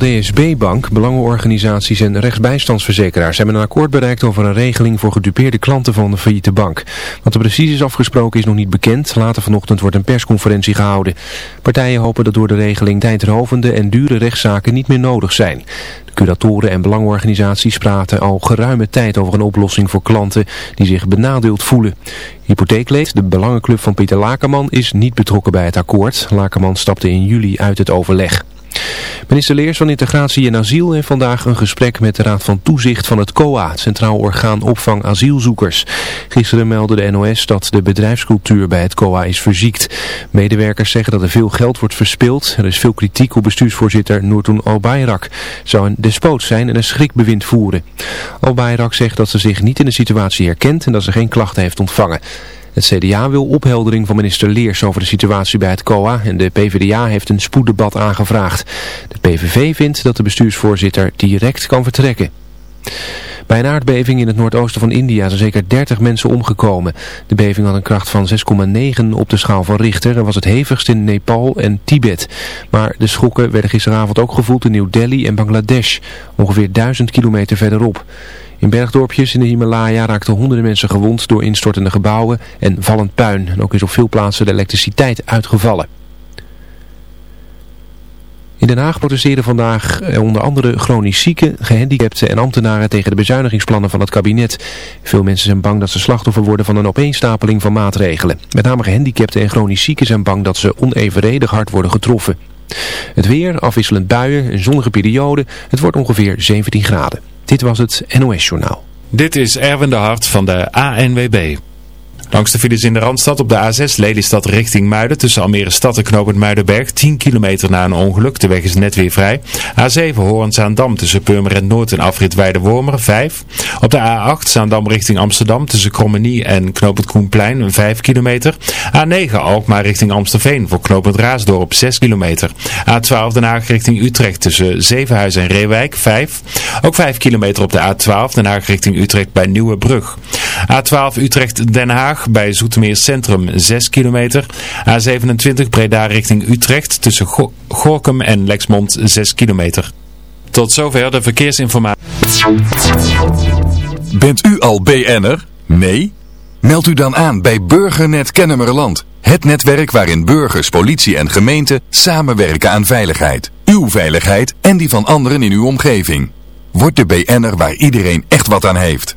DSB-bank, belangenorganisaties en rechtsbijstandsverzekeraars hebben een akkoord bereikt over een regeling voor gedupeerde klanten van de failliete bank. Wat er precies is afgesproken is nog niet bekend. Later vanochtend wordt een persconferentie gehouden. Partijen hopen dat door de regeling tijdrovende en dure rechtszaken niet meer nodig zijn. De curatoren en belangenorganisaties praten al geruime tijd over een oplossing voor klanten die zich benadeeld voelen. Hypotheekleed, de belangenclub van Pieter Lakerman, is niet betrokken bij het akkoord. Lakerman stapte in juli uit het overleg. Minister Leers van Integratie en Asiel heeft vandaag een gesprek met de Raad van Toezicht van het COA, het Centraal Orgaan Opvang Asielzoekers. Gisteren meldde de NOS dat de bedrijfscultuur bij het COA is verziekt. Medewerkers zeggen dat er veel geld wordt verspild. Er is veel kritiek op bestuursvoorzitter Noortoen Albayrak. Zou een despoot zijn en een schrikbewind voeren. Albayrak zegt dat ze zich niet in de situatie herkent en dat ze geen klachten heeft ontvangen. Het CDA wil opheldering van minister Leers over de situatie bij het COA en de PvdA heeft een spoeddebat aangevraagd. De PVV vindt dat de bestuursvoorzitter direct kan vertrekken. Bij een aardbeving in het noordoosten van India zijn zeker 30 mensen omgekomen. De beving had een kracht van 6,9 op de schaal van Richter en was het hevigst in Nepal en Tibet. Maar de schokken werden gisteravond ook gevoeld in New Delhi en Bangladesh, ongeveer 1000 kilometer verderop. In bergdorpjes in de Himalaya raakten honderden mensen gewond door instortende gebouwen en vallend puin. En ook is op veel plaatsen de elektriciteit uitgevallen. In Den Haag protesteren vandaag eh, onder andere chronisch zieken, gehandicapten en ambtenaren tegen de bezuinigingsplannen van het kabinet. Veel mensen zijn bang dat ze slachtoffer worden van een opeenstapeling van maatregelen. Met name gehandicapten en chronisch zieken zijn bang dat ze onevenredig hard worden getroffen. Het weer, afwisselend buien, een zonnige periode, het wordt ongeveer 17 graden. Dit was het NOS Journaal. Dit is Erwin de Hart van de ANWB. Langs de files in de Randstad op de A6 Lelystad richting Muiden tussen Almere Stad en Knopend Muidenberg 10 kilometer na een ongeluk. De weg is net weer vrij. A7 Hoorn-Zaandam tussen Purmerend Noord en Afrit Weide-Wormer 5. Op de A8 Zaandam richting Amsterdam tussen Krommenie en Knopend Koenplein 5 kilometer. A9 Alkmaar richting Amstelveen voor Knopend Raasdorp 6 kilometer. A12 Den Haag richting Utrecht tussen Zevenhuis en Reewijk 5. Ook 5 kilometer op de A12 Den Haag richting Utrecht bij Nieuwebrug. A12 Utrecht Den Haag bij Zoetermeer Centrum 6 kilometer. A27 Breda richting Utrecht tussen Go Gorkum en Lexmond 6 kilometer. Tot zover de verkeersinformatie. Bent u al BN'er? Nee? Meld u dan aan bij Burgernet Kennemerland. Het netwerk waarin burgers, politie en gemeente samenwerken aan veiligheid. Uw veiligheid en die van anderen in uw omgeving. Word de BN'er waar iedereen echt wat aan heeft.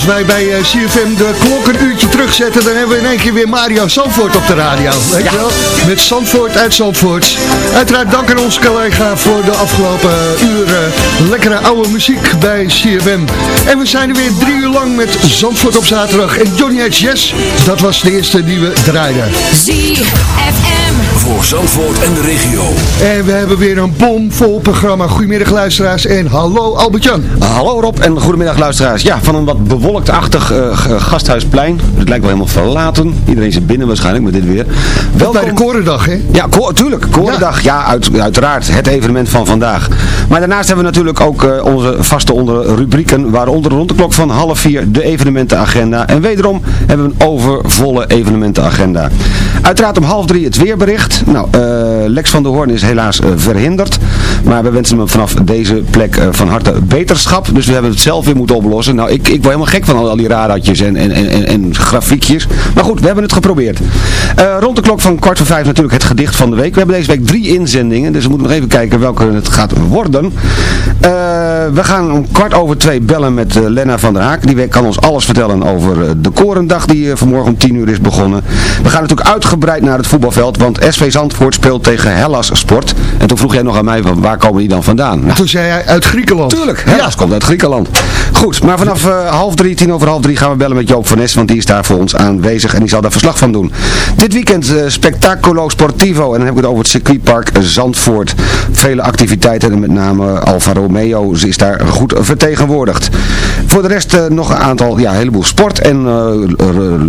Als wij bij uh, CFM de klok een uurtje terugzetten, dan hebben we in één keer weer Mario Zandvoort op de radio. Weet je wel? Met Zandvoort uit Zandvoort. Uiteraard dank aan onze collega voor de afgelopen uren lekkere oude muziek bij CFM. En we zijn er weer drie uur lang met Zandvoort op zaterdag. En Johnny H. Yes, dat was de eerste die we draaiden. ZFM. Voor Zandvoort en de regio. En we hebben weer een bomvol programma. Goedemiddag luisteraars en hallo Albert-Jan. hallo Rob en goedemiddag luisteraars. Ja, van een wat bewolkt-achtig uh, gasthuisplein. Het lijkt wel helemaal verlaten. Iedereen zit binnen waarschijnlijk met dit weer. Welkom bij de Korendag, hè? Ja, ko tuurlijk. Korendag, ja, uit, uiteraard. Het evenement van vandaag. Maar daarnaast hebben we natuurlijk ook uh, onze vaste onder rubrieken. Waaronder rond de klok van half vier de evenementenagenda. En wederom hebben we een overvolle evenementenagenda. Uiteraard om half drie het weerbericht. Nou, uh, Lex van der Hoorn is helaas verhinderd. Maar we wensen hem vanaf deze plek van harte beterschap. Dus we hebben het zelf weer moeten oplossen. Nou, ik, ik word helemaal gek van al, die radartjes en, en, en, en grafiekjes. Maar goed, we hebben het geprobeerd. Rond de klok van kwart voor vijf natuurlijk het gedicht van de week. We hebben deze week drie inzendingen. Dus we moeten nog even kijken welke het gaat worden. We gaan om kwart over twee bellen met Lena van der Haak. Die kan ons alles vertellen over de Korendag die vanmorgen om tien uur is begonnen. We gaan natuurlijk uitgebreid naar het voetbalveld. Want SV Zandvoort speelt tegen Hellas Sport. En toen vroeg jij nog aan mij, waar komen die dan vandaan? Nou, toen zei hij uit Griekenland. Tuurlijk, Hellas ja. komt uit Griekenland. Goed, maar vanaf uh, half drie, tien over half drie gaan we bellen met Joop van Nes, want die is daar voor ons aanwezig en die zal daar verslag van doen. Dit weekend uh, Spectaculo Sportivo en dan heb ik het over het circuitpark Zandvoort. Vele activiteiten en met name Alfa Romeo is daar goed vertegenwoordigd. Voor de rest uh, nog een aantal, ja, een heleboel sport en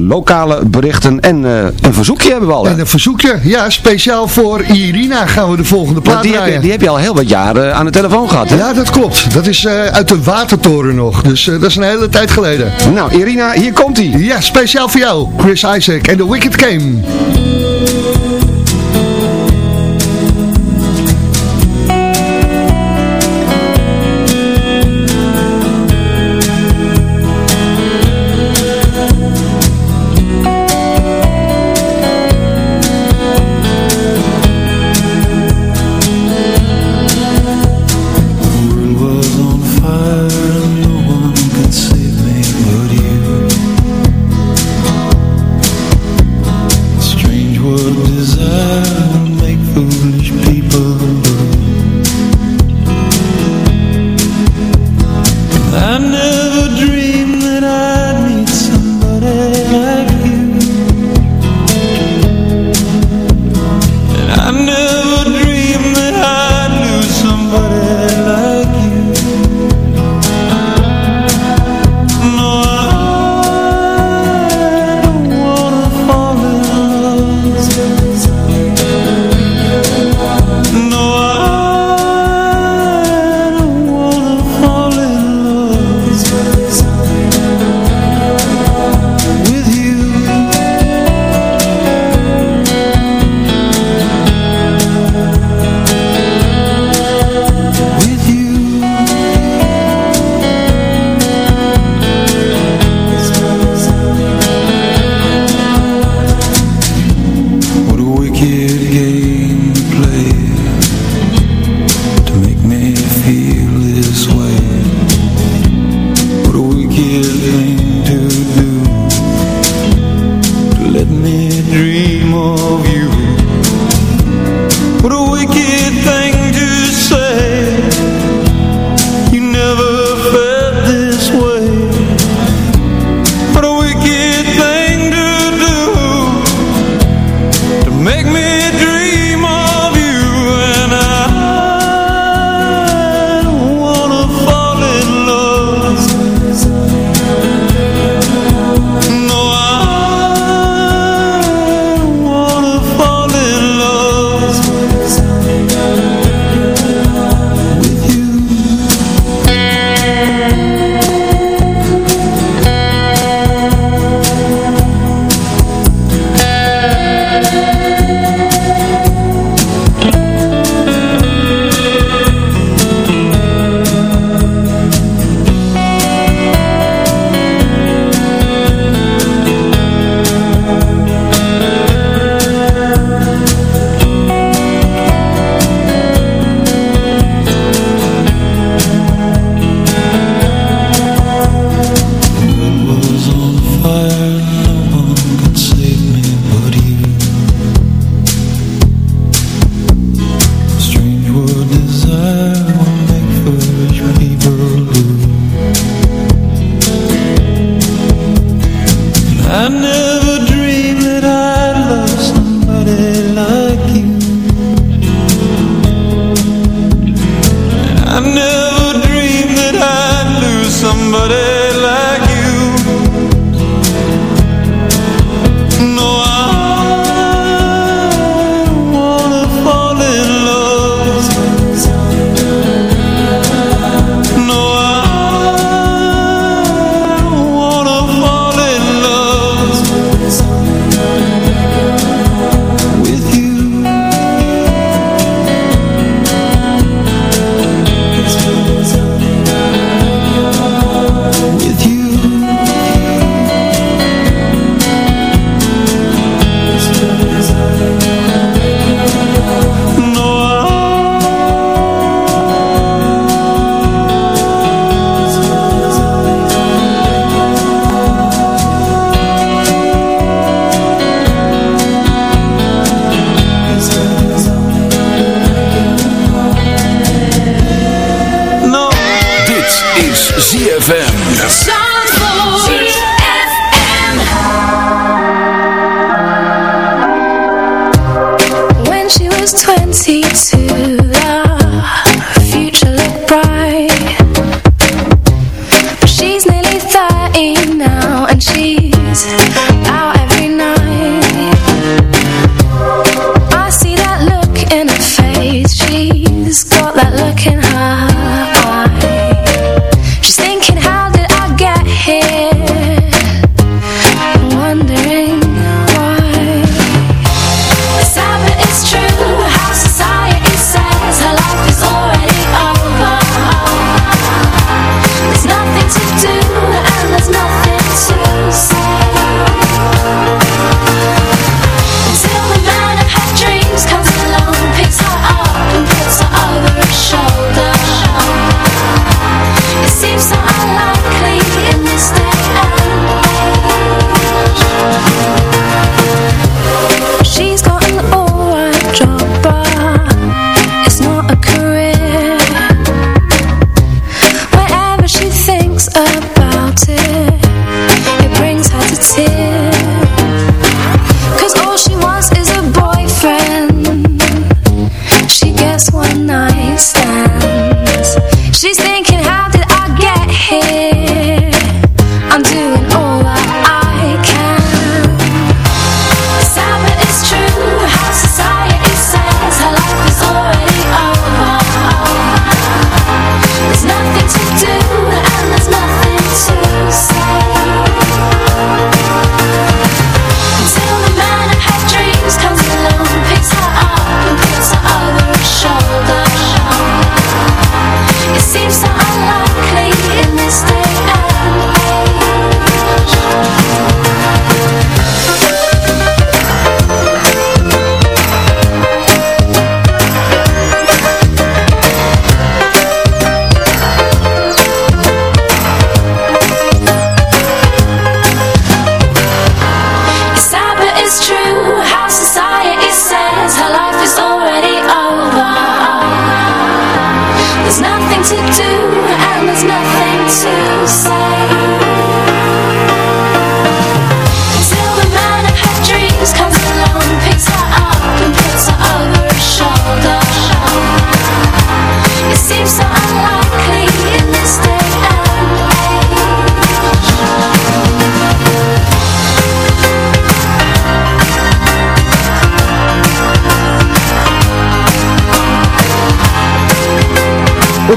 lokale berichten en een verzoekje hebben we al. En een verzoekje, ja, speciaal voor Irina gaan we de volgende plaat die heb, je, die heb je al heel wat jaren aan de telefoon gehad, hè? Ja, dat klopt. Dat is uit de Watertoren nog, dus dat is een hele tijd geleden. Nou, Irina, hier komt hij. Ja, speciaal voor jou, Chris Isaac en The Wicked Game.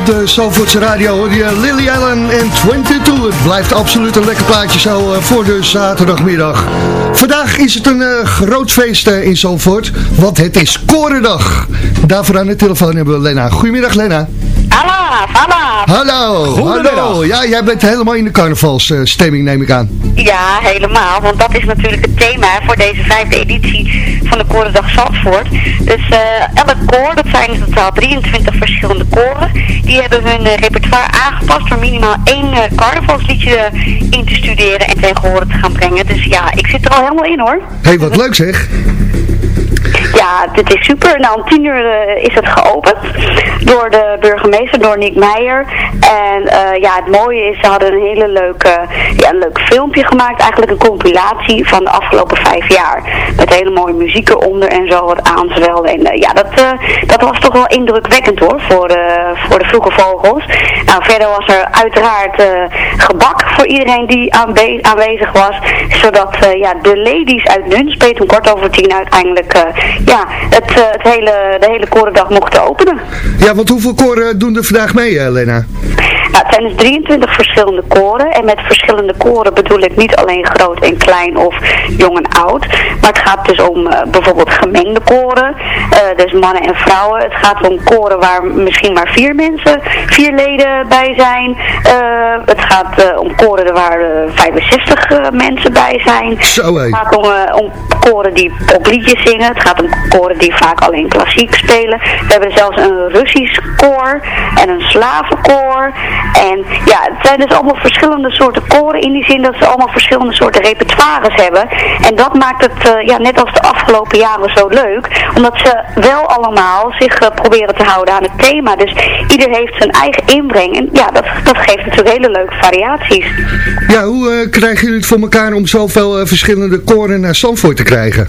De Zalvoortse radio hoor je Lily Allen en 22. Het blijft absoluut een lekker plaatje zo eh, voor de zaterdagmiddag. Vandaag is het een uh, groot feest uh, in Zalvoort, want het is Korendag. Daarvoor aan de telefoon hebben we Lena. Goedemiddag Lena. Hallo, hallo. Hallo, hallo. Ja, jij bent helemaal in de carnavalsstemming neem ik aan. Ja, helemaal. Want dat is natuurlijk het thema voor deze vijfde editie van de Korendag Zandvoort. Dus uh, elk koor, dat zijn in totaal 23 verschillende koren, die hebben hun uh, repertoire aangepast door minimaal één uh, carnavalsliedje in te studeren en tegen horen te gaan brengen. Dus ja, ik zit er al helemaal in hoor. Hé, hey, wat leuk zeg. Ja, dit is super. Nou, om tien uur uh, is het geopend door de burgemeester, door Nick Meijer. En uh, ja, het mooie is, ze hadden een hele leuke, ja, een leuk filmpje gemaakt. Eigenlijk een compilatie van de afgelopen vijf jaar. Met hele mooie muziek eronder en zo, wat aanzwelde. En uh, ja, dat, dat was toch wel indrukwekkend hoor, voor de, voor de vroege vogels. Nou, verder was er uiteraard gebak voor iedereen die aanwe aanwezig was. Zodat ja, de ladies uit Nunspeet om kort over tien uiteindelijk het, uh, het hele, de hele korendag mochten openen. Ja, want hoeveel koren doen er vandaag mee, uh, Lena? Nou, het zijn dus 23 verschillende koren. En met verschillende koren bedoel ik niet alleen groot en klein of jong en oud. Maar het gaat dus om uh, bijvoorbeeld gemengde koren. dus mannen en vrouwen. Het gaat om koren waar misschien maar vier mensen, vier leden bij zijn. het gaat om koren waar 65 mensen bij zijn. Zo, het gaat om, om koren die popliedjes zingen. Het gaat om koren die vaak alleen klassiek spelen. We hebben zelfs een Russisch koor en een slavenkoor. En ja, het zijn dus allemaal verschillende soorten koren in die zin dat ze allemaal verschillende soorten repertoires hebben. En dat maakt het uh, ja, net als de afgelopen jaren zo leuk. Omdat ze wel allemaal zich uh, proberen te houden aan het thema. Dus ieder heeft zijn eigen inbreng. En ja, dat, dat geeft natuurlijk hele leuke variaties. Ja, hoe uh, krijgen jullie het voor elkaar om zoveel verschillende koren naar Zandvoort te krijgen?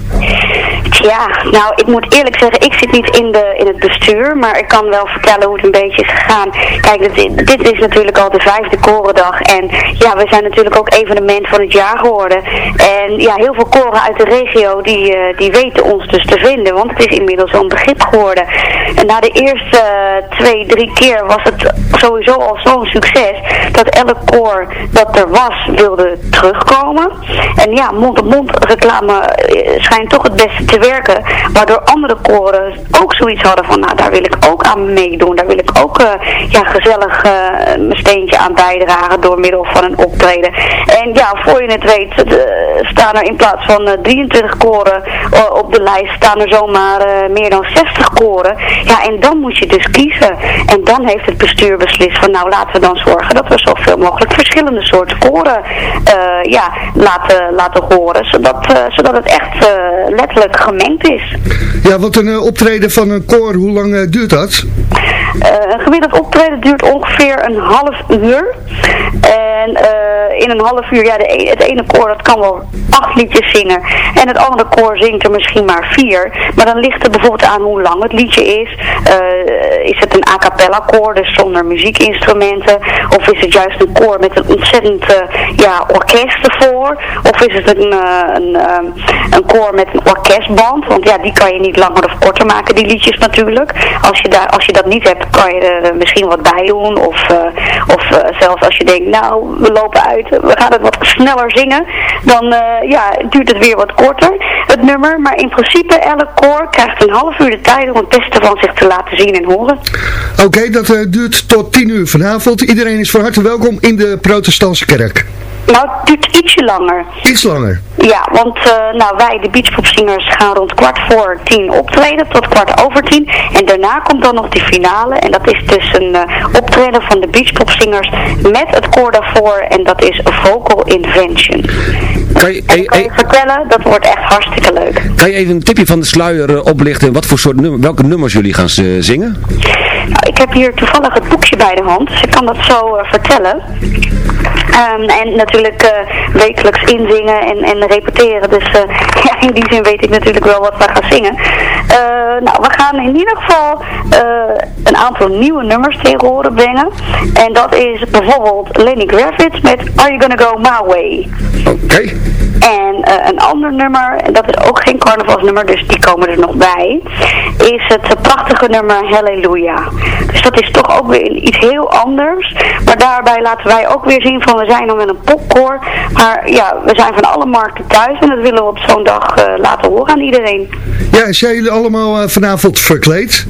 Ja, nou, ik moet eerlijk zeggen, ik zit niet in, de, in het bestuur, maar ik kan wel vertellen hoe het een beetje is gegaan. Kijk, dit, dit is natuurlijk al de vijfde korendag en ja, we zijn natuurlijk ook evenement van het jaar geworden. En ja, heel veel koren uit de regio, die, uh, die weten ons dus te vinden, want het is inmiddels een begrip geworden. En na de eerste uh, twee, drie keer was het sowieso al zo'n succes, dat elk koor dat er was, wilde terugkomen. En ja, mond-op-mond reclame uh, schijnt toch het beste te werken. Waardoor andere koren ook zoiets hadden van, nou daar wil ik ook aan meedoen. Daar wil ik ook uh, ja, gezellig uh, mijn steentje aan bijdragen door middel van een optreden. En ja, voor je het weet, de, staan er in plaats van uh, 23 koren op de lijst, staan er zomaar meer dan 60 koren. Ja, en dan moet je dus kiezen. En dan heeft het bestuur beslist van, nou laten we dan zorgen dat we zoveel mogelijk verschillende soorten koren ja, laten, laten horen. Zodat, zodat het echt letterlijk gemengd is. Ja, want een uh, optreden van een koor, hoe lang uh, duurt dat? Uh, een gemiddeld optreden duurt ongeveer een half uur. En in een half uur, ja, de, het ene koor dat kan wel acht liedjes zingen. En het andere koor zingt er misschien maar vier. Maar dan ligt het bijvoorbeeld aan hoe lang het liedje is. is het een a cappella koor, dus zonder muziekinstrumenten? Of is het juist een koor met een ontzettend ja, orkest ervoor? Of is het een, een, een koor met een orkestband? Want ja, die kan je niet langer of korter maken, die liedjes natuurlijk. Als je, daar, als je dat niet hebt, kan je er misschien wat bij doen. Of, uh, of uh, zelfs als je denkt, nou, we lopen uit, we gaan het wat sneller zingen. Dan uh, ja, duurt het weer wat korter, het nummer. Maar in principe, elk koor krijgt een half uur de tijd om het beste van zich te laten zien en horen. Oké, okay, dat duurt tot tien uur vanavond. Iedereen is van harte welkom in de protestantse kerk. Nou, het duurt ietsje langer. Iets langer? Ja, want uh, nou, wij, de beachpopzingers, gaan rond kwart voor tien optreden, tot kwart over tien. En daarna komt dan nog de finale. En dat is dus een uh, optreden van de beachpopzingers met het koor daarvoor. En dat is Vocal Invention. Kan je, en kan je vertellen, dat wordt echt hartstikke leuk. Kan je even een tipje van de sluier uh, oplichten? Wat voor soort nummer, welke nummers jullie gaan zingen? Nou, ik heb hier toevallig het boekje bij de hand, dus ik kan dat zo vertellen. Um, en natuurlijk uh, wekelijks inzingen en, en repeteren. Dus uh, ja, in die zin weet ik natuurlijk wel wat we gaan zingen. Nou, we gaan in ieder geval een aantal nieuwe nummers tegen horen brengen. En dat is bijvoorbeeld Lenny Kravitz met Are You Gonna Go My Way. Oké. Okay. En eh, een ander nummer, en dat is ook geen carnavalsnummer, dus die komen er nog bij, is het prachtige nummer Halleluja. Dus dat is toch ook weer iets heel anders. Maar daarbij laten wij ook weer zien van we zijn dan met een popcore. Maar ja, we zijn van alle markten thuis en dat willen we op zo'n dag eh, laten horen aan iedereen. Ja, zijn jullie allemaal eh, vanavond verkleed?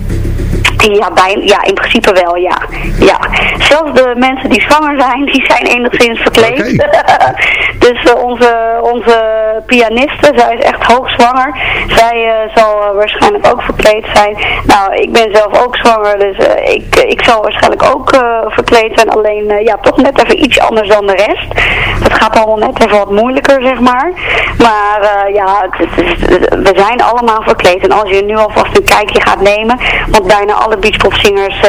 Ja, bij, ja, in principe wel, ja. ja. Zelfs de mensen die zwanger zijn, die zijn enigszins verkleed. dus eh, onze, onze pianiste, zij is echt hoogzwanger. Zij eh, zal eh, waarschijnlijk ook verkleed zijn. Nou, ik ben zelf ook zwanger, dus ik, ik zal waarschijnlijk ook verkleed zijn. Alleen, ja, toch net even iets anders dan de rest. Dat gaat allemaal net even wat moeilijker, zeg maar. Maar ja, het, het, we zijn allemaal verkleed. En als je nu alvast een kijkje gaat nemen, want bijna alle beachpopzingers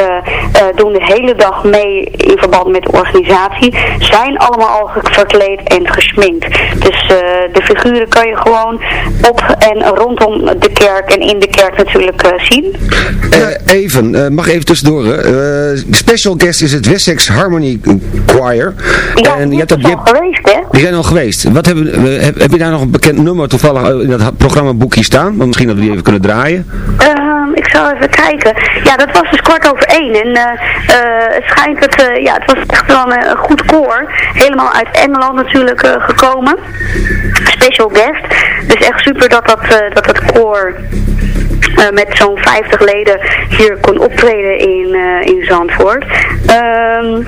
doen de hele dag mee in verband met de organisatie. Zijn allemaal al verkleed en gesminkt. Dus uh, de figuren kan je gewoon op en rondom de kerk en in de kerk natuurlijk zien. even, mag even tussendoor. special guest is het Wessex Harmony Choir. Ja, en je hebt al geweest hè? Die zijn al geweest. Wat hebben, heb, heb je daar nog een bekend nummer toevallig in dat programmaboekje staan? Want misschien dat we die even kunnen draaien. Ehm, ik zal even kijken. Ja, dat was dus kwart over één. En uh, het schijnt dat, uh, ja, het was echt wel een, een, goed koor. Helemaal uit Engeland natuurlijk gekomen. Special guest. Dus echt super dat dat, dat, dat koor... met zo'n 50 leden hier kon optreden in, in Zandvoort. Um,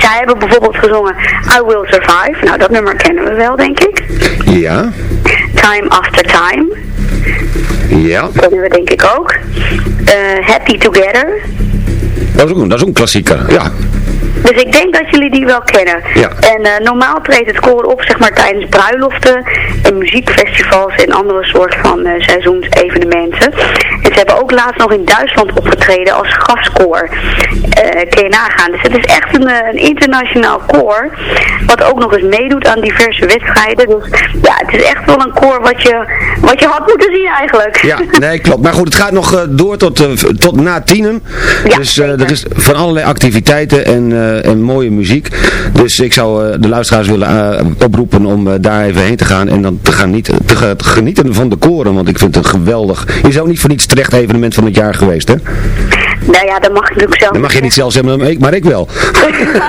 zij hebben bijvoorbeeld gezongen I Will Survive. Nou, dat nummer kennen we wel, denk ik. Ja. Time After Time. Ja. Dat kennen we denk ik ook. Uh, happy Together. Dat is, ook, dat is ook een klassieker, ja. Dus ik denk dat jullie die wel kennen. Ja. En uh, normaal treedt het koor op zeg maar tijdens bruiloften en muziekfestivals en andere soort van uh, seizoensevenementen. En ze hebben ook laatst nog in Duitsland opgetreden als gastkoor. Uh, kun je nagaan. Dus het is echt een, een, internationaal koor. Wat ook nog eens meedoet aan diverse wedstrijden. Dus ja, het is echt wel een koor wat je, wat je had moeten zien eigenlijk. Ja, nee klopt. Maar goed, het gaat nog door tot, tot na tienen. Ja, dus er is van allerlei activiteiten en eh, en mooie muziek. Dus ik zou eh, de luisteraars willen eh, oproepen om daar even heen te gaan en dan te gaan, niet, te, genieten van de koren. Want ik vind het geweldig. Je is ook niet voor niets terecht evenement van het jaar geweest, hè? Nou ja, dat mag je natuurlijk zelf Dat mag je niet zelf zeggen, maar ik wel.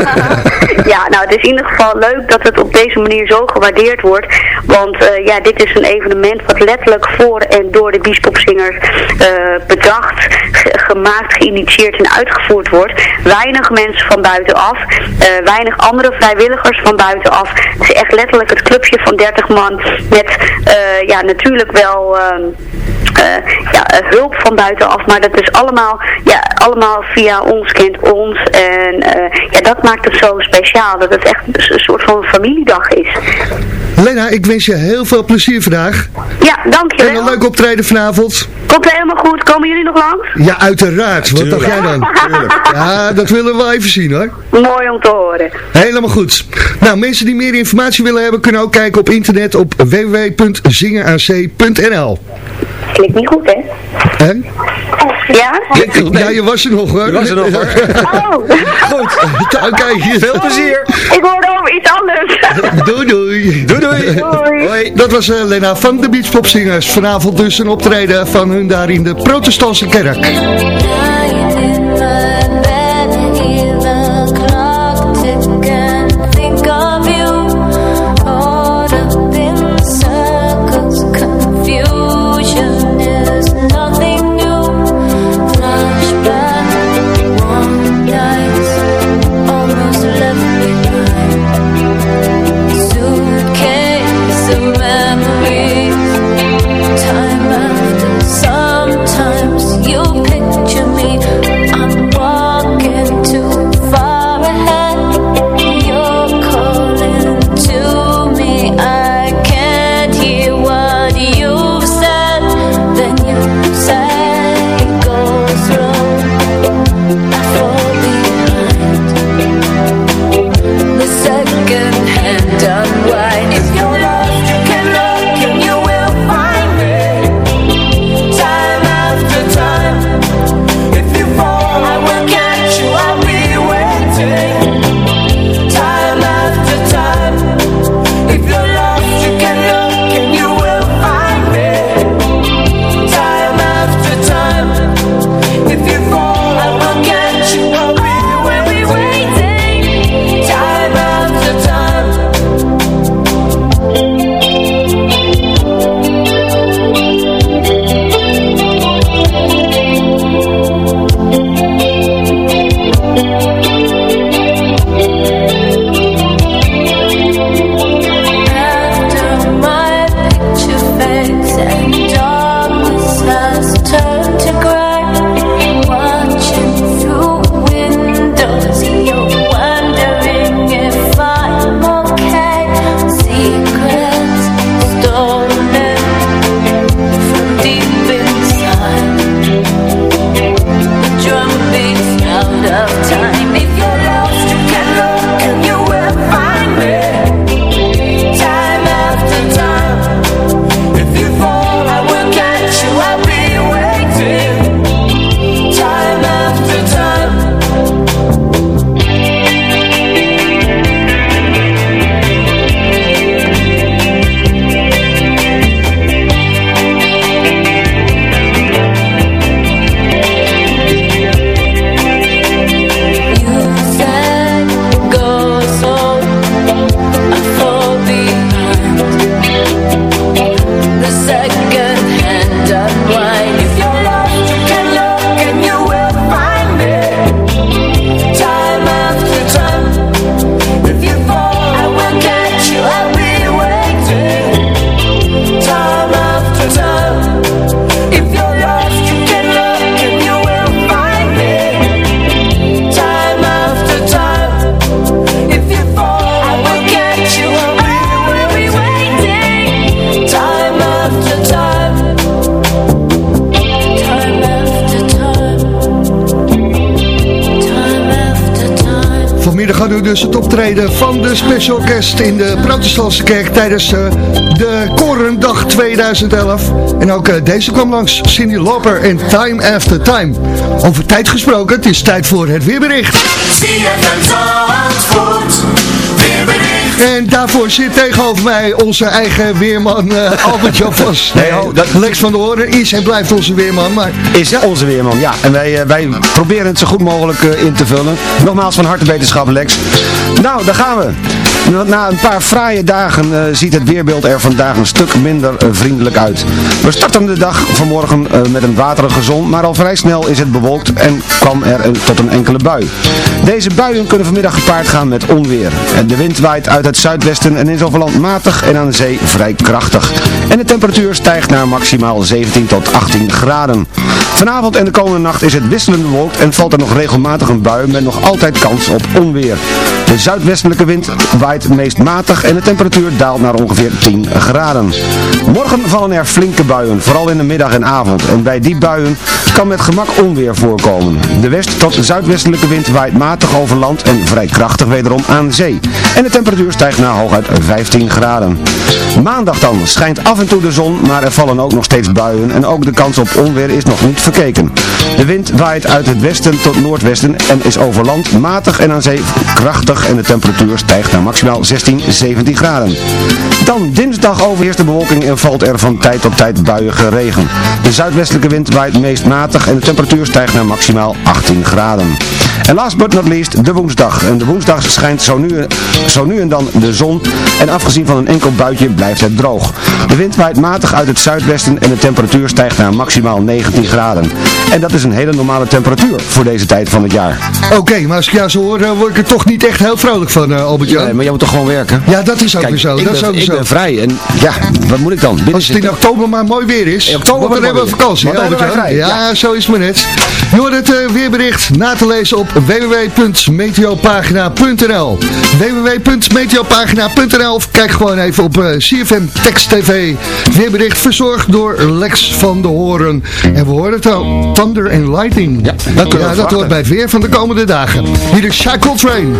ja, nou het is in ieder geval leuk dat het op deze manier zo gewaardeerd wordt. Want uh, ja, dit is een evenement wat letterlijk voor en door de biespopzingers uh, bedacht, gemaakt, geïnitieerd en uitgevoerd wordt. Weinig mensen van buitenaf, uh, weinig andere vrijwilligers van buitenaf. Het is echt letterlijk het clubje van 30 man met ja, natuurlijk wel... ja, hulp van buitenaf, maar dat is allemaal, ja, allemaal via ons kent ons. En ja, dat maakt het zo speciaal, dat het echt een soort van familiedag is. Lena, ik wens je heel veel plezier vandaag. Ja, dankjewel. En een leuk optreden vanavond. Komt helemaal goed. Komen jullie nog langs? Ja, uiteraard. Wat dacht jij dan? Ja, dat willen we wel even zien hoor. Mooi om te horen. Helemaal goed. Nou, mensen die meer informatie willen hebben, kunnen ook kijken op internet op www.zingenac.nl Klinkt niet goed, hè? Hè? Ja? Ja, je was er nog hoor. Je was er nog hoor. Oh. Goed. Oké, veel plezier. Ik hoorde over iets anders. Doei doei. Doei doei. Doei. Hoi. Dat was uh, Lena van de Beachpopzingers. Vanavond dus een optreden van hun daar in de protestantse kerk. In de protestantse kerk tijdens uh, de Korendag 2011. En ook uh, deze kwam langs, Cindy Lauper en Time After Time. Over tijd gesproken, het is tijd voor het weerbericht. En daarvoor zit tegenover mij onze eigen weerman uh, Albert Jan Vos. Nee, oh, dat... Lex van der Hoorn is en blijft onze weerman. Maar... Is onze weerman, ja. En wij, uh, wij proberen het zo goed mogelijk uh, in te vullen. Nogmaals van harte wetenschap Lex. Nou, daar gaan we. Na een paar fraaie dagen uh, ziet het weerbeeld er vandaag een stuk minder uh, vriendelijk uit. We starten de dag vanmorgen uh, met een waterige zon, maar al vrij snel is het bewolkt en kwam er tot een enkele bui. Deze buien kunnen vanmiddag gepaard gaan met onweer. De wind waait uit het zuidwesten en is over land matig en aan de zee vrij krachtig. En de temperatuur stijgt naar maximaal 17 tot 18 graden. Vanavond en de komende nacht is het wisselend bewolkt en valt er nog regelmatig een bui met nog altijd kans op onweer. De zuidwestelijke wind waait meest matig en de temperatuur daalt naar ongeveer 10 graden. Morgen vallen er flinke buien, vooral in de middag en avond. En bij die buien kan met gemak onweer voorkomen. De west- tot zuidwestelijke wind waait matig over land en vrij krachtig wederom aan zee. En de temperatuur stijgt naar hooguit 15 graden. Maandag dan schijnt af en toe de zon, maar er vallen ook nog steeds buien en ook de kans op onweer is nog niet De wind waait uit het westen tot noordwesten en is over land matig en aan zee krachtig en de temperatuur stijgt naar maximaal 16, 17 graden. Dan dinsdag overheerst de bewolking en valt er van tijd tot tijd buiige regen. De zuidwestelijke wind waait meest matig en de temperatuur stijgt naar maximaal 18 graden. En last but not least de woensdag. En de woensdag schijnt zo nu, zo nu en dan de zon en afgezien van een enkel buitje blijft het droog. De wind waait matig uit het zuidwesten en de temperatuur stijgt naar maximaal 19 graden. En dat is een hele normale temperatuur voor deze tijd van het jaar. Oké, maar als ik jou zo hoor, dan word ik er toch niet echt heel vrolijk van, uh, Albert-Jan. Nee, maar jij moet toch gewoon werken? Ja, dat is ook weer zo. Ik, dat ben, is ook ik zo. ben vrij en ja, wat moet ik dan? Binnen Als het in oktober maar mooi weer is, In oktober dan hebben we het vakantie. hebben wij vrij, Ja, zo is het maar net. Je hoort het uh, weerbericht na te lezen op www.meteopagina.nl www.meteopagina.nl of kijk gewoon even op uh, CFM Text TV. Het weerbericht verzorgd door Lex van de Horen. En we horen al, Thunder and Lightning. Ja, dat ja, hoort bij het weer van de komende dagen. Hier is Shy Train.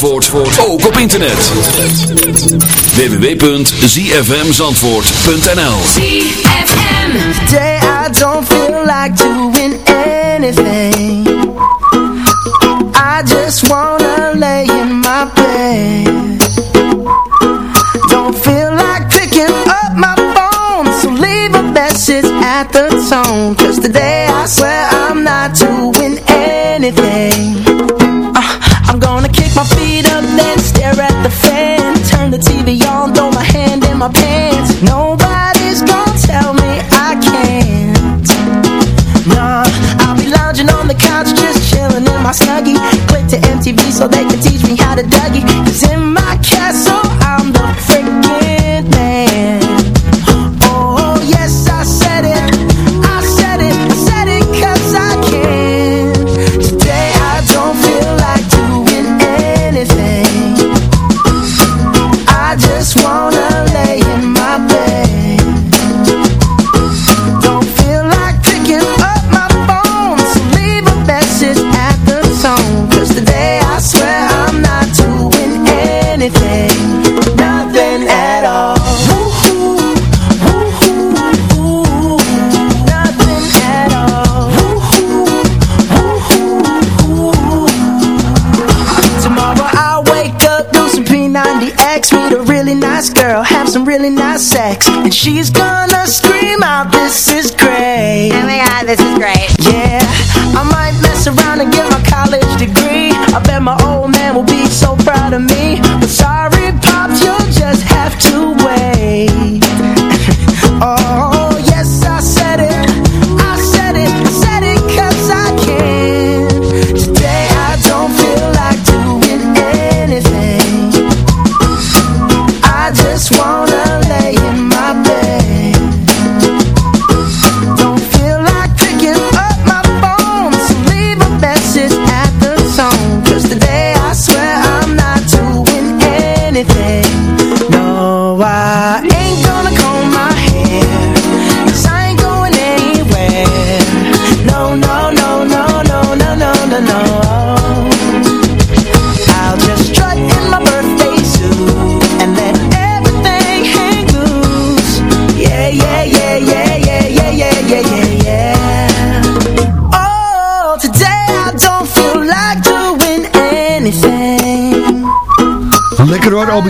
Zandvoort, ook op internet. www.zfmzandvoort.nl ZFM. Today.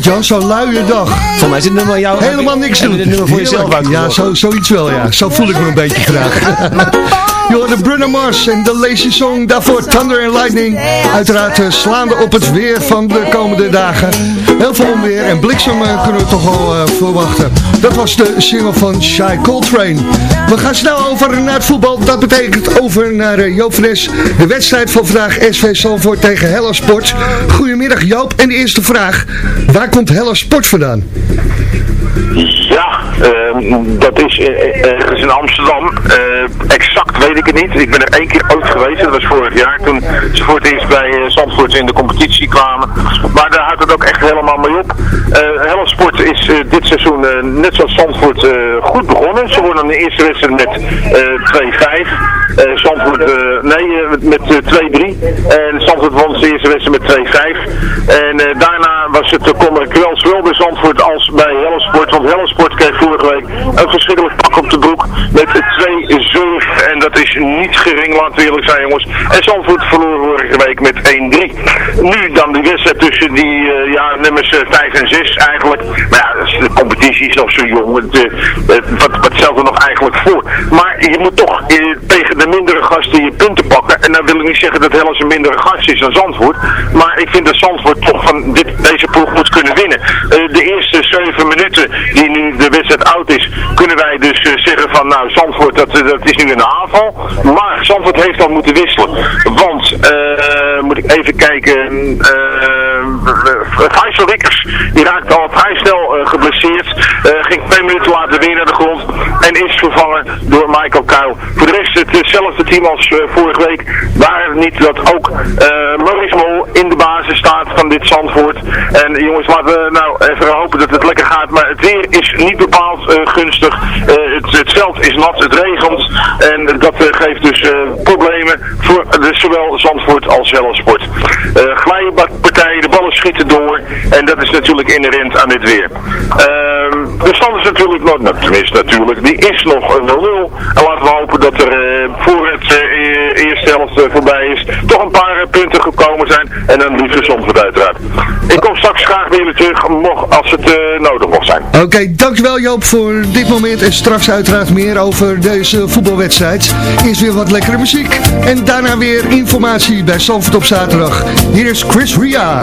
Albert-Jan, zo'n luie dag. Voor mij zit het nummer jou. Helemaal niks doen. dit nummer voor jezelf. Ja, zo, zoiets wel, ja. Zo voel ik me een beetje graag. Je hoorde Bruno Mars en de Lazy Song. Daarvoor Thunder and Lightning. Uiteraard eh, slaande op het weer van de komende dagen. Heel veel onweer en bliksem kunnen we toch wel eh, verwachten. Dat was de single van Shy Coltrane. We gaan snel over naar het voetbal. Dat betekent over naar eh, Joop van Es. De wedstrijd van vandaag SV Salvoort tegen Hello Sport. Goedemiddag Joop. En de eerste vraag. Waar komt Hello Sport vandaan? Ja, ehm, dat is eh, ergens in Amsterdam. Eh, exact weet ik het niet. Ik ben er één keer ooit geweest, dat was vorig jaar, toen ze voor het eerst bij uh, Zandvoort in de competitie kwamen. Maar daar houdt het ook echt helemaal mee op. Uh, Hello Sport is eh, dit seizoen, eh, net zoals Zandvoort, eh, goed begonnen. Ze wonnen de eerste wedstrijd met eh 2-5. Eh, Zandvoort, eh, nee, eh, met eh, 2-3. En Zandvoort won de eerste wedstrijd met 2-5. En eh, daarna was het uh, kommer en kwel, zowel bij Zandvoort als bij Hello Sport. Want Hello Sport kreeg vorige week een verschrikkelijk pak op de broek met 2-7. En dat is niet gering, laten we eerlijk zijn jongens. En Zandvoort verloor vorige week met 1-3. Nu dan die wedstrijd tussen die uh, ja, nummers 5 en 6 eigenlijk. Maar ja, de competitie is nog zo jong. Uh, wat, wat stelt nog eigenlijk voor? Maar je moet toch tegen de mindere gasten je punten pakken. En dan wil ik niet zeggen dat Hellas een mindere gast is dan Zandvoort. Maar ik vind dat Zandvoort toch van dit, deze ploeg moet kunnen winnen. de eerste 7 minuten die nu de wedstrijd oud is, kunnen wij dus zeggen van nou Zandvoort dat, dat is nu een aanval. Maar Zandvoort heeft al moeten wisselen. Want, moet ik even kijken, Faisal Rikkers, die raakte al vrij snel geblesseerd. Ging twee minuten later weer naar de grond. En is vervangen door Michael Kuil. Voor de rest hetzelfde team als uh, vorige week. Waar niet dat ook Maurice Mol in de basis staat. van dit Zandvoort. En jongens, laten we nou even hopen dat het lekker gaat. Maar het weer is niet bepaald gunstig. het, het veld is nat, het regent. En dat geeft dus problemen voor zowel Zandvoort als Hellensport. Uh, de ballen schieten door. En dat is natuurlijk inherent aan dit weer. Ehm, de stand is natuurlijk nog, nou, tenminste natuurlijk, die is nog een 0 En laten we hopen dat er uh, voor het uh, eerste helft voorbij is, toch een paar punten gekomen zijn. En dan liefst gezond uiteraard. Ik kom straks graag weer terug, als het nodig mocht zijn. Oké, dankjewel Joop voor dit moment. En straks uiteraard meer over deze voetbalwedstrijd. Eerst weer wat lekkere muziek. En daarna weer informatie bij Zandvoort op zaterdag. Hier is Chris Ria.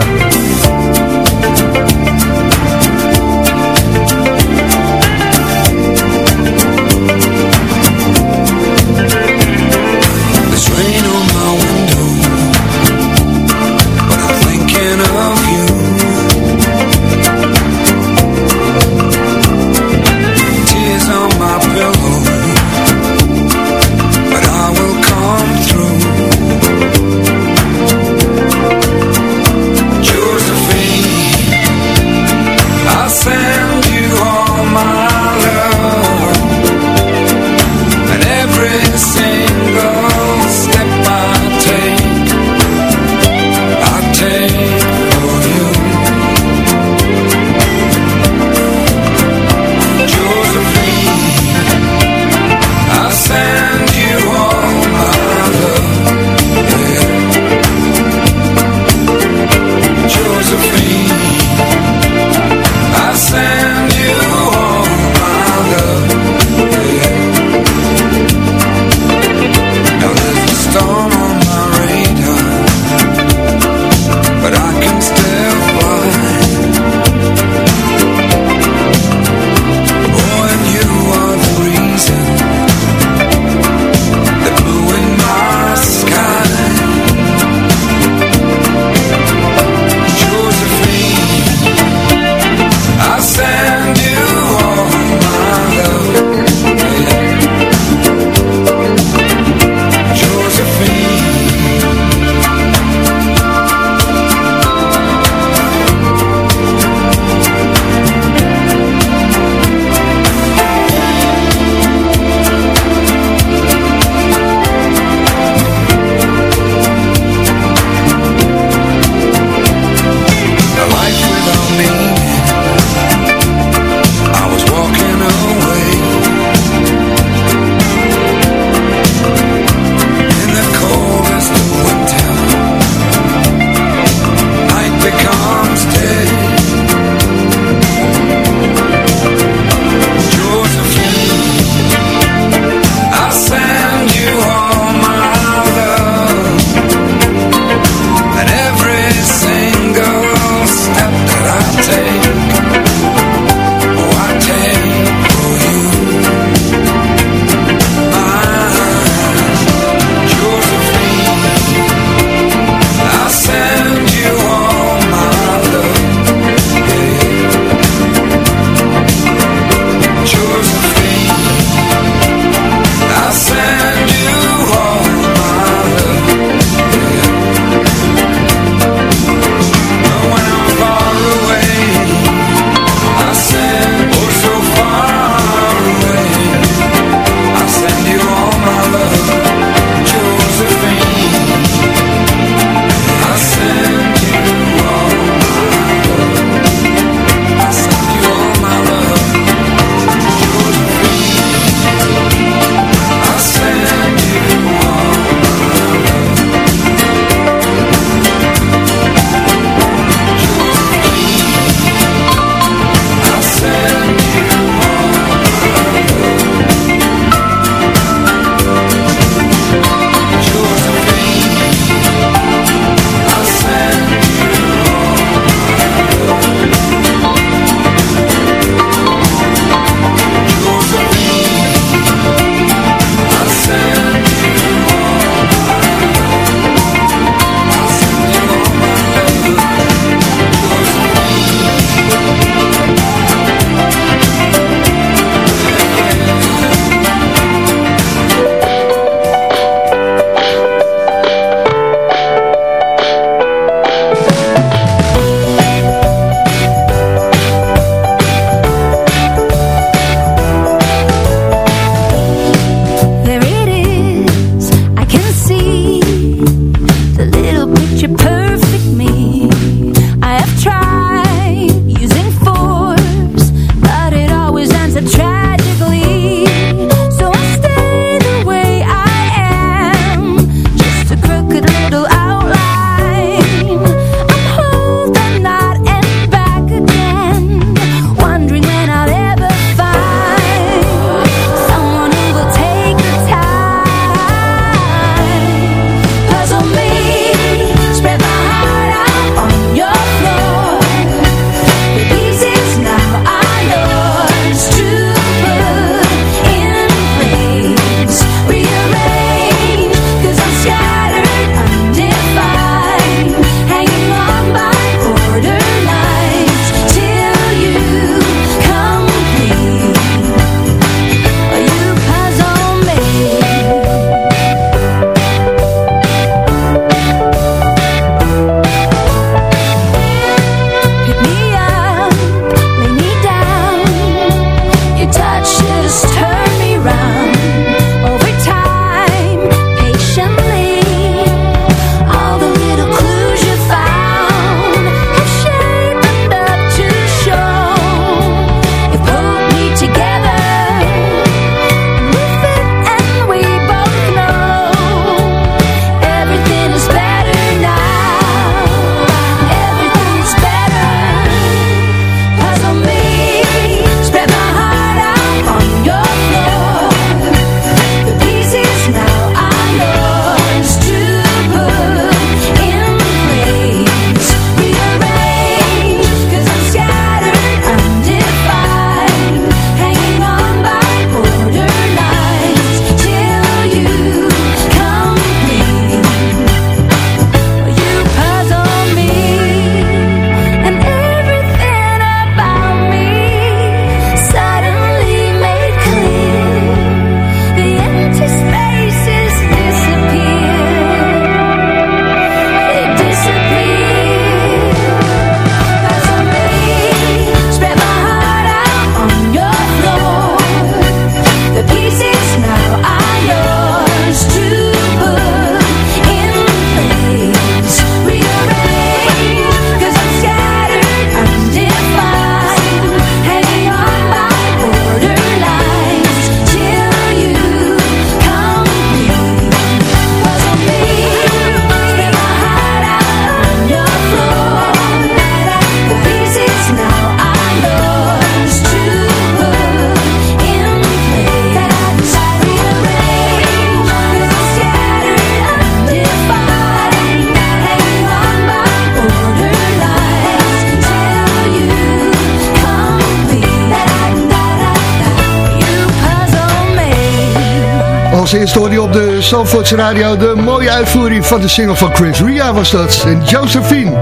Als eerste hoorde op de Zandvoorts Radio de mooie uitvoering van de single van Chris Ria was dat. En Josephine.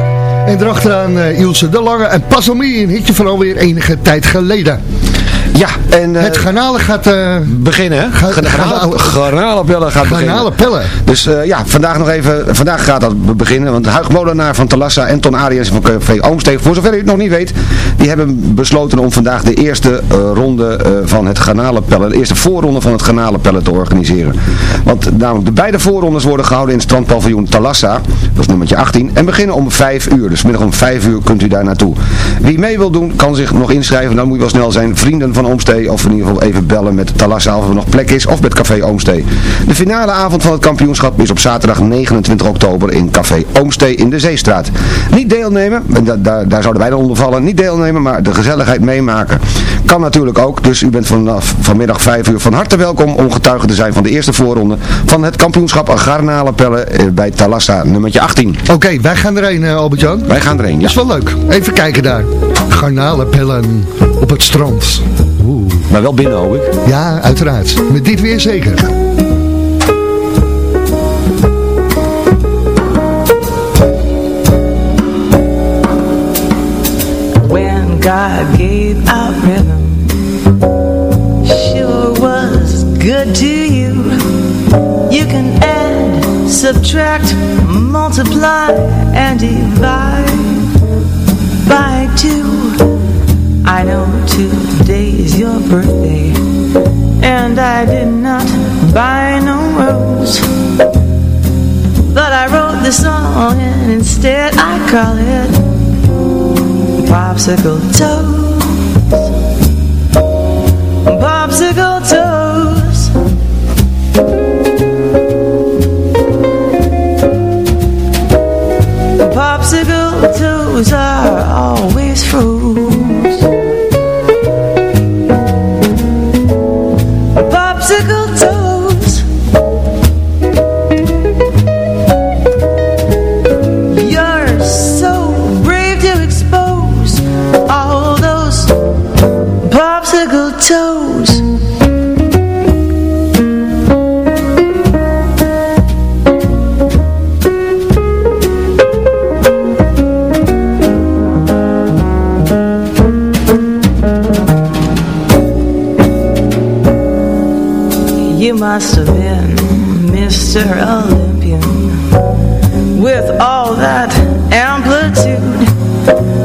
En erachteraan uh, Ilse de Lange en Pas een hitje van alweer enige tijd geleden. Ja, en... Uh, het garnalen gaat... Uh, beginnen, hè? Ga, garnalen, garnalenpellen gaat garnalen beginnen. Dus uh, ja, vandaag nog even... Vandaag gaat dat beginnen, want Huig Molenaar van Talassa en Ton Arias van Café Oomsteeg, voor zover u het nog niet weet, die hebben besloten om vandaag de eerste ronde van het garnalenpellen, de eerste voorronde van het garnalenpellen te organiseren. Want namelijk de beide voorrondes worden gehouden in het strandpaviljoen Talassa, dat is nummertje 18, en beginnen om 5 uur. Dus middag om 5 uur kunt u daar naartoe. Wie mee wil doen, kan zich nog inschrijven, dan moet je wel snel zijn. Vrienden van Oomstee of in ieder geval even bellen met Talassa of er nog plek is of met Café Oomstee. De finale avond van het kampioenschap is op zaterdag 29 oktober in Café Oomstee in de Zeestraat. Niet deelnemen, daar, daar, daar zouden wij dan onder vallen, niet deelnemen, maar de gezelligheid meemaken kan natuurlijk ook. Dus u bent vanaf vanmiddag 5 uur van harte welkom om getuige te zijn van de eerste voorronde van het kampioenschap Garnalenpellen eh, bij Talassa nummertje 18. Oké, wij gaan erheen uh, Albert-Jan. Wij gaan erheen, ja. Dat is wel leuk. Even kijken daar. Garnalenpellen op het strand. Oeh. Maar wel binnen hoop ik. Ja, uiteraard. Met dit weer zeker. When God gave out rhythm Sure was good to you You can add, subtract, multiply and divide I know today is your birthday And I did not buy no rose. But I wrote this song and instead I call it Popsicle Toes Popsicle Toes Popsicle Toes are always froze must have been Mr. Olympian. With all that amplitude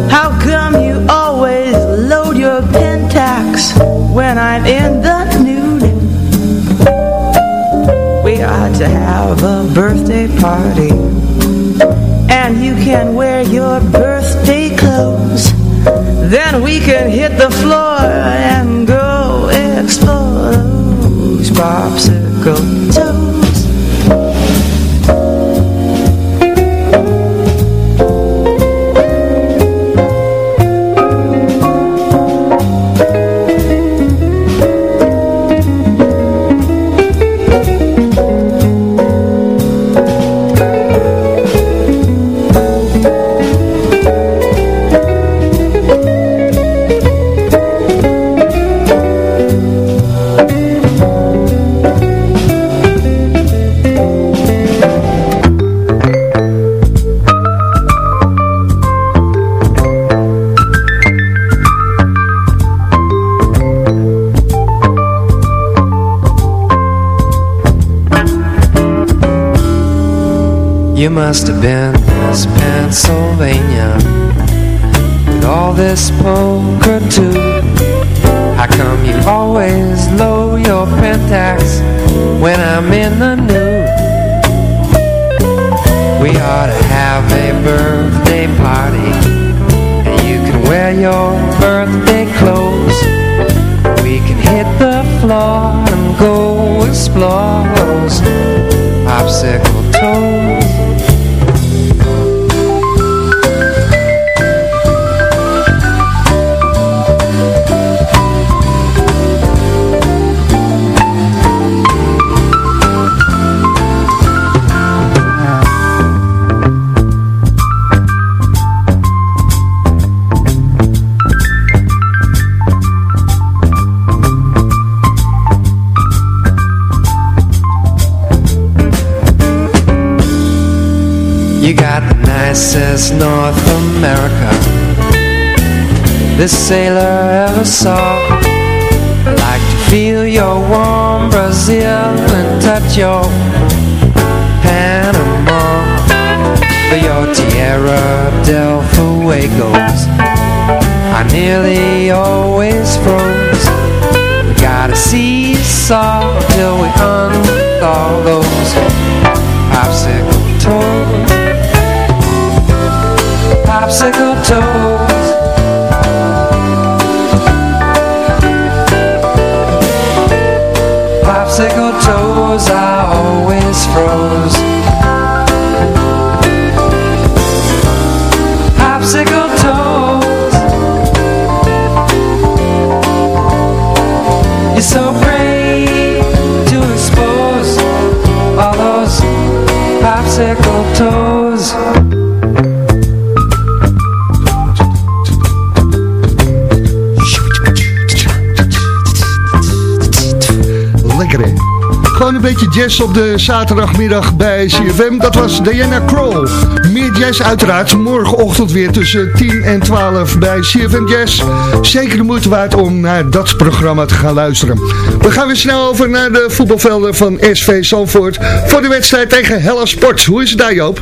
How come you always load your Pentax When I'm in the nude? We ought to have a birthday party And you can wear your birthday clothes. Then we can hit the floor and go explore popsicle must have been Miss Pennsylvania. With all this poker too. How come you always low your Pentax When I'm in the nude We ought to have a birthday nicest North America. This sailor ever saw. I'd like to feel your warm Brazil And touch your Panama. For your Tierra del Fuegos I nearly always froze. We gotta seesaw Till we unthaw those Popsicle toes Popsicle toes. Popsicle toes I always froze een beetje jazz op de zaterdagmiddag bij CFM. Dat was Diana Kroll. Meer jazz uiteraard. Morgenochtend weer tussen 10 en 12 bij CFM Jazz. Zeker de moeite waard om naar dat programma te gaan luisteren. We gaan weer snel over naar de voetbalvelden van SV Zandvoort. Voor de wedstrijd tegen Hella Sport. Hoe is het daar Joop?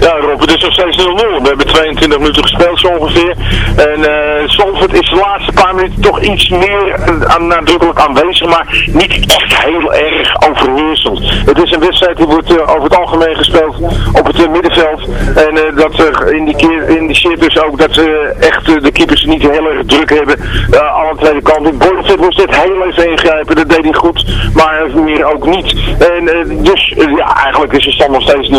Ja Rob, het is nog steeds 0-0. We hebben 22 minuten gespeeld zo ongeveer. En uh, Zandvoort is de laatste paar minuten toch iets meer eh, nadrukkelijk aanwezig, maar niet echt heel erg overheersend. Het is een wedstrijd die wordt uh, over het algemeen gespeeld op het uh, middenveld. En uh, dat indiceert dus ook dat ze echt de keepers niet heel erg druk hebben aan de tweede kant. Bornfit moest dit heel even ingrijpen, dat deed hij goed, maar meer ook niet. En dus ja, eigenlijk is de stand nog steeds 0-0.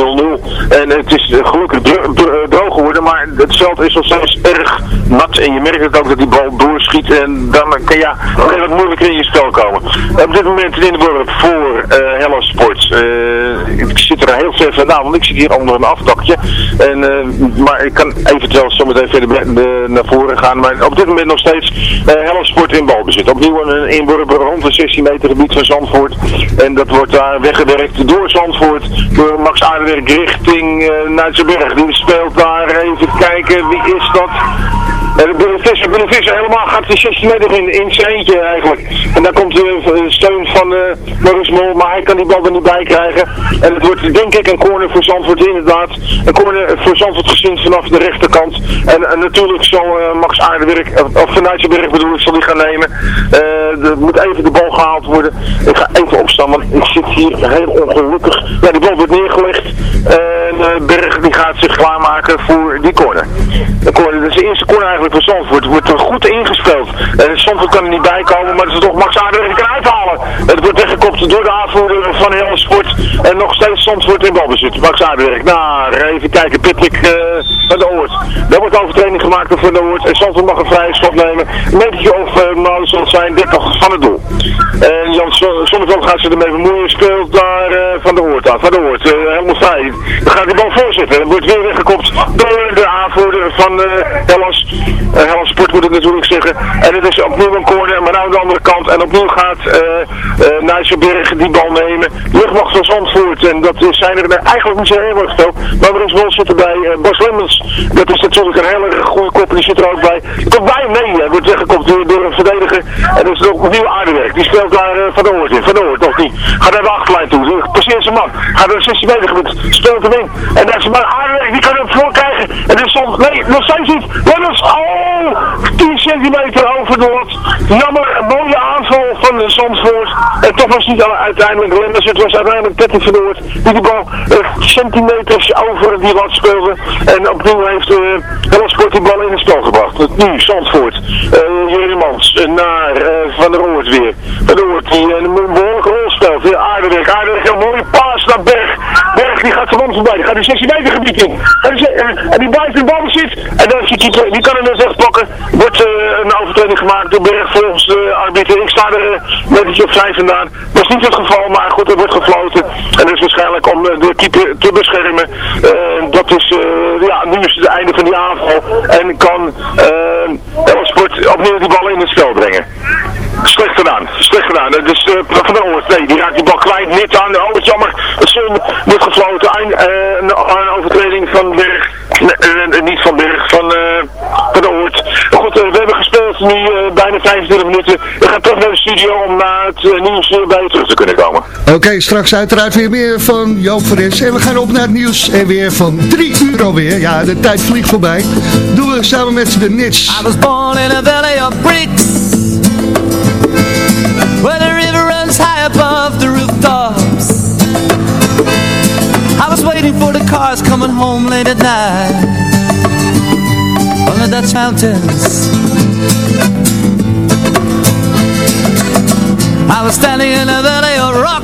En het is gelukkig dro dro droog geworden, maar het veld is nog steeds erg nat. En je merkt het ook dat die bal doorschiet en dan kan ja, kan wat moeilijker in je spel komen. Op dit moment in de worp voor uh, Hello Sport. Uh, ik zit er heel ver vandaan, want ik zit hier onder een afdakje. En, uh, maar ik kan eventueel zometeen verder de, naar voren gaan. Maar op dit moment nog steeds Hello Sport in balbezit. Opnieuw een inworp rond de 16 meter gebied van Zandvoort. En dat wordt daar weggewerkt door Zandvoort. Door Max Aardewerk richting uh. Die speelt daar even kijken. Wie is dat? Uh, Benefissen, Benefissen helemaal gaat de 16 meter in, in zijn eentje eigenlijk. En dan komt de uh, steun van uh, Maurice Mol, maar hij kan die bal er niet bij krijgen. En het wordt denk ik een corner voor Zandvoort inderdaad. Een corner voor Zandvoort gezien vanaf de rechterkant. En natuurlijk zal Max Aardewerk, of Van Nijtsenberg bedoel ik, zal die gaan nemen. er moet even de bal gehaald worden. Ik ga even opstaan, want ik zit hier heel ongelukkig. Ja, die bal wordt neergelegd. En Berg die gaat zich klaarmaken voor die corner. De corner, dat is de eerste corner eigenlijk voor Zandvoort. Het wordt er goed ingespeeld. En Zandvoort kan er niet bij komen, maar is toch Max Aardewerk kan uithalen. Het wordt door de aanvoerder van heel sport. En nog steeds Zandvoort in balbezit. Max Aardewerk. Nou, even kijken. Patrick uh, van de Oort. Daar wordt overtraining gemaakt door Van de Oort. En Zandvoort mag een vrije schot nemen. Metertje of uh, zal zijn 30 van het doel. En Jan Zonneveld gaat ze ermee bemoeien. Speelt daar uh, Van de Oort aan. Van de Oort. helemaal vrij. Dan gaat die bal voorzitten. wordt weer weggekopt door de aanvoerder van. Uh, Hellas Sport moet ik natuurlijk zeggen. En het is opnieuw een corner, maar nou aan de andere kant. En opnieuw gaat uh, uh, Nijsselberg die bal nemen. Luchtmacht van Zandvoort. En dat is, zijn er eigenlijk niet zo heel erg veel. Maar er is wel zit erbij. Uh, Bas Lemmens. Dat is natuurlijk een hele goede kop. Die zit er ook bij. Komt bij mee. Hij wordt weggekopt door, door een verdediger. En dat is ook opnieuw aardewerk. Die speelt daar Van de Oort in. Van Oort, nog niet. Gaat naar de achterlijn toe. Passeert zijn man. Gaat naar de 16 meter gebied. Speelt hem in. En dat is maar aardewerk. Die kan hem voor krijgen. En dit stond... Nee, nog steeds niet. Lemmens. Oh! 10 centimeter over de. Jammer, een mooie aanval van de Zandvoort. En toch was niet uiteindelijk Lemmers. Het was uiteindelijk van Noord die de bal uh, centimeters over die lat speelde. En opnieuw heeft uh, Helsport die bal in het spel gebracht. Nu Zandvoort. Uh, Jeremans naar Van der Oort weer. Van der die een behoorlijke rol speelt. Aardewerk. Aardewerk een mooie paas naar Berg. Berg die gaat zijn man voorbij. Die gaat de 16 meter gebied in. En die blijft in bal zit. En dan is die, die kan hem dus echt pakken. Wordt een overtreding gemaakt door Berg volgens de arbiter. Ik sta er uh, net op vijf vandaan. Dat is niet het geval, maar goed, er wordt gefloten. En is waarschijnlijk om uh, de keeper te beschermen. dat is, ja, nu is het einde van die aanval. En kan uh, Sport opnieuw die bal in het spel brengen. Slecht gedaan, slecht gedaan. Dat is van de Oort. Nee, die raakt die bal kwijt. Net aan. Oh, wat jammer. Het zon wordt gefloten. Een, overtreding van Berg. Niet van Berg, van, van de Oort. Goed, we hebben gespeeld nu bijna 25 minuten. We gaan terug naar de studio om na het nieuws weer bij je terug te kunnen komen. Oké, straks uiteraard weer meer van Joop Fres. En we gaan op naar het nieuws en weer van 3 uur alweer. Ja, de tijd vliegt voorbij. Doen we samen met de Nits. I was born in a valley of bricks Where the river runs high above the rooftops I was waiting for the cars coming home late at night On the Dutch mountains I was standing in a valley of rock